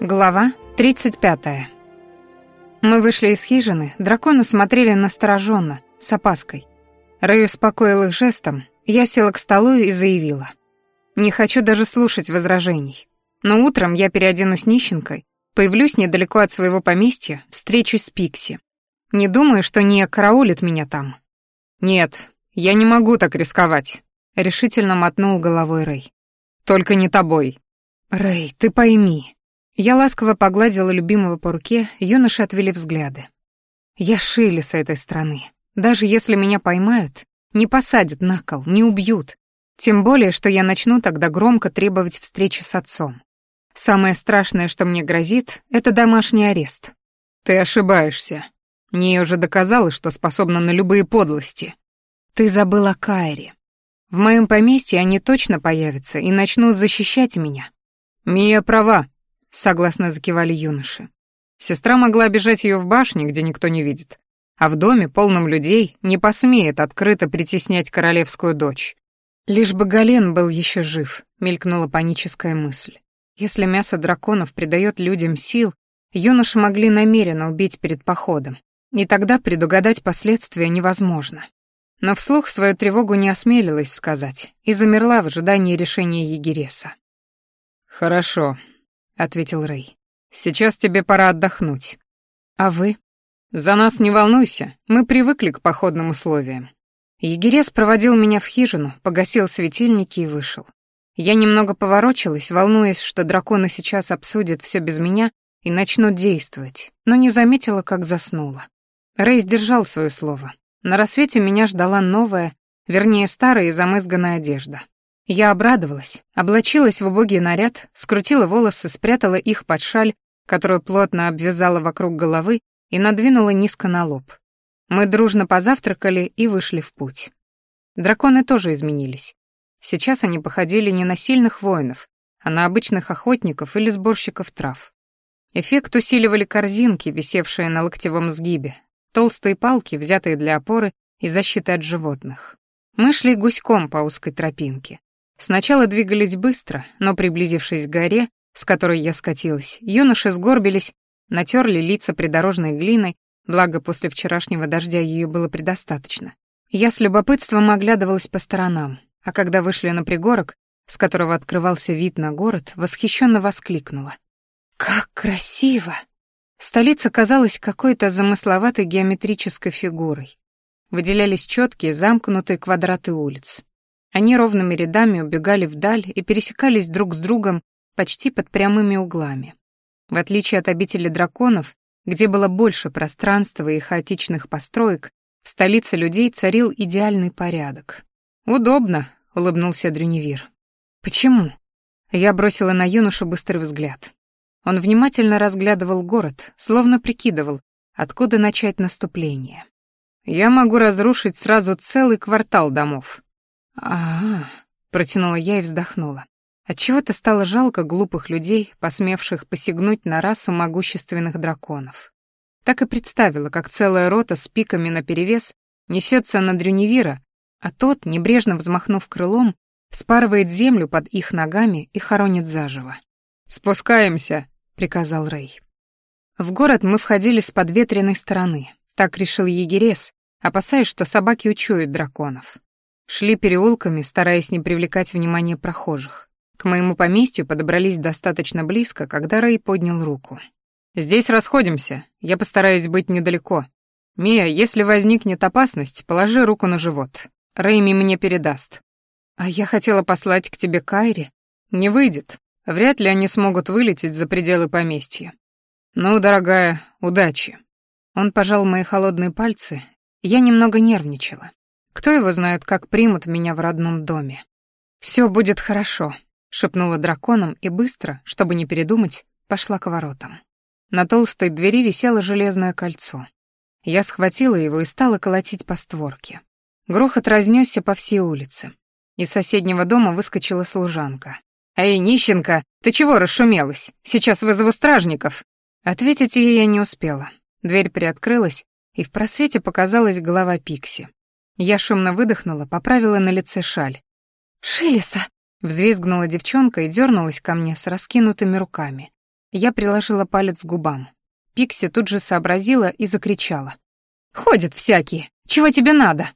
Глава 35. Мы вышли из хижины, драконы смотрели настороженно, с опаской. Рэй успокоил их жестом, я села к столу и заявила. Не хочу даже слушать возражений. Но утром я переоденусь нищенкой, появлюсь недалеко от своего поместья, встречусь с Пикси. Не думаю, что не караулит меня там. Нет, я не могу так рисковать, решительно мотнул головой Рэй. Только не тобой. Рэй, ты пойми, я ласково погладила любимого по руке, юноши отвели взгляды. Я Шилли с этой страны. Даже если меня поймают, не посадят на кол, не убьют. Тем более, что я начну тогда громко требовать встречи с отцом. Самое страшное, что мне грозит, это домашний арест. Ты ошибаешься. Ния уже доказала, что способна на любые подлости. Ты забыла Кайри. В моем поместье они точно появятся и начнут защищать меня. Мия права, согласно закивали юноши. Сестра могла бежать ее в башне, где никто не видит, а в доме, полном людей, не посмеет открыто притеснять королевскую дочь. Лишь бы Гален был еще жив, мелькнула паническая мысль. Если мясо драконов придает людям сил, юноши могли намеренно убить перед походом, и тогда предугадать последствия невозможно. Но вслух свою тревогу не осмелилась сказать и замерла в ожидании решения Егереса. «Хорошо, ответил Рэй. Сейчас тебе пора отдохнуть. А вы? За нас не волнуйся, мы привыкли к походным условиям. Егерес проводил меня в хижину, погасил светильники и вышел. Я немного поворочилась, волнуясь, что драконы сейчас обсудят все без меня и начнут действовать, но не заметила, как заснула. Рэй сдержал свое слово. На рассвете меня ждала новая, вернее, старая и замызганная одежда. Я обрадовалась, облачилась в убогий наряд, скрутила волосы, спрятала их под шаль, которую плотно обвязала вокруг головы и надвинула низко на лоб. Мы дружно позавтракали и вышли в путь. Драконы тоже изменились. Сейчас они походили не на сильных воинов, а на обычных охотников или сборщиков трав. Эффект усиливали корзинки, висевшие на локтевом сгибе, толстые палки, взятые для опоры и защиты от животных. Мы шли гуськом по узкой тропинке. Сначала двигались быстро, но, приблизившись к горе, с которой я скатилась, юноши сгорбились, натерли лица придорожной глиной, благо после вчерашнего дождя ее было предостаточно. Я с любопытством оглядывалась по сторонам, а когда вышли на пригорок, с которого открывался вид на город, восхищенно воскликнула. «Как красиво!» Столица казалась какой-то замысловатой геометрической фигурой. Выделялись четкие замкнутые квадраты улиц. Они ровными рядами убегали вдаль и пересекались друг с другом почти под прямыми углами. В отличие от обители драконов, где было больше пространства и хаотичных построек, в столице людей царил идеальный порядок. «Удобно», — улыбнулся Дрюневир. «Почему?» Я бросила на юношу быстрый взгляд. Он внимательно разглядывал город, словно прикидывал, откуда начать наступление. «Я могу разрушить сразу целый квартал домов», а, протянула я и вздохнула. Отчего-то стало жалко глупых людей, посмевших посягнуть на расу могущественных драконов. Так и представила, как целая рота с пиками наперевес несется на Дрюневира, а тот, небрежно взмахнув крылом, спарывает землю под их ногами и хоронит заживо. «Спускаемся», — приказал Рэй. В город мы входили с подветренной стороны. Так решил егерес, опасаясь, что собаки учуют драконов. Шли переулками, стараясь не привлекать внимания прохожих. К моему поместью подобрались достаточно близко, когда Рэй поднял руку. «Здесь расходимся, я постараюсь быть недалеко. Мия, если возникнет опасность, положи руку на живот. Рэйми мне передаст». «А я хотела послать к тебе Кайри». «Не выйдет. Вряд ли они смогут вылететь за пределы поместья». «Ну, дорогая, удачи». Он пожал мои холодные пальцы, я немного нервничала. Кто его знает, как примут меня в родном доме. Все будет хорошо, шепнула драконом и быстро, чтобы не передумать, пошла к воротам. На толстой двери висело железное кольцо. Я схватила его и стала колотить по створке. Грохот разнесся по всей улице. Из соседнего дома выскочила служанка. «Эй, нищенка, ты чего расшумелась? Сейчас вызову стражников!» Ответить ей я не успела. Дверь приоткрылась, и в просвете показалась голова Пикси. Я шумно выдохнула, поправила на лице шаль. «Шилеса!» — взвизгнула девчонка и дернулась ко мне с раскинутыми руками. Я приложила палец к губам. Пикси тут же сообразила и закричала. «Ходят всякие! Чего тебе надо?»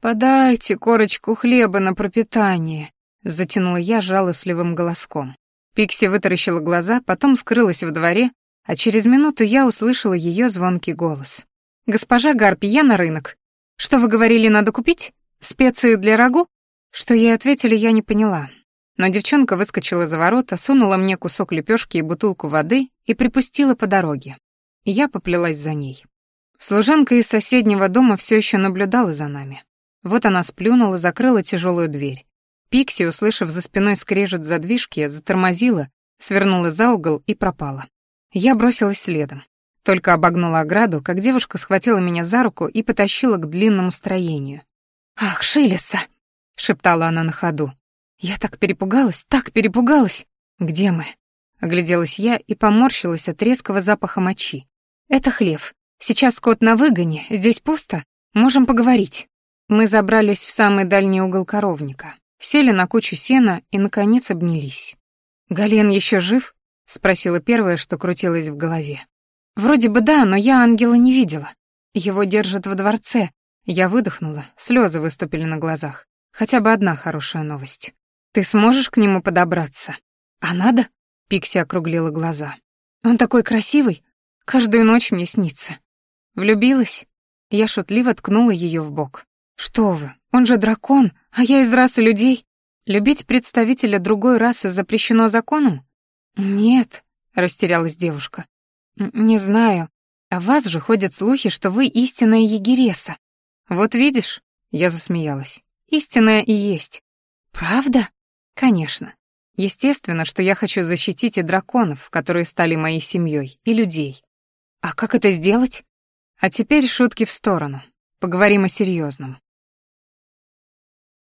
«Подайте корочку хлеба на пропитание», — затянула я жалостливым голоском. Пикси вытаращила глаза, потом скрылась в дворе, а через минуту я услышала ее звонкий голос. «Госпожа Гарпи, я на рынок. Что вы говорили, надо купить? Специи для рагу?» Что ей ответили, я не поняла. Но девчонка выскочила за ворота, сунула мне кусок лепешки и бутылку воды и припустила по дороге я поплелась за ней. Служанка из соседнего дома все еще наблюдала за нами. Вот она сплюнула, закрыла тяжелую дверь. Пикси, услышав за спиной скрежет задвижки, затормозила, свернула за угол и пропала. Я бросилась следом. Только обогнула ограду, как девушка схватила меня за руку и потащила к длинному строению. «Ах, Шилеса!» — шептала она на ходу. «Я так перепугалась, так перепугалась! Где мы?» Огляделась я и поморщилась от резкого запаха мочи. «Это хлев. Сейчас кот на выгоне, здесь пусто. Можем поговорить». Мы забрались в самый дальний угол коровника, сели на кучу сена и, наконец, обнялись. «Гален еще жив?» — спросила первое, что крутилось в голове. «Вроде бы да, но я ангела не видела. Его держат во дворце». Я выдохнула, слезы выступили на глазах. Хотя бы одна хорошая новость. «Ты сможешь к нему подобраться?» «А надо?» — Пикси округлила глаза. «Он такой красивый, Каждую ночь мне снится. Влюбилась? Я шутливо ткнула ее в бок. Что вы, он же дракон, а я из расы людей. Любить представителя другой расы запрещено законом? Нет, растерялась девушка. Не знаю. О вас же ходят слухи, что вы истинная егереса. Вот видишь, я засмеялась. Истинная и есть. Правда? Конечно. Естественно, что я хочу защитить и драконов, которые стали моей семьей, и людей. А как это сделать? А теперь шутки в сторону. Поговорим о серьезном.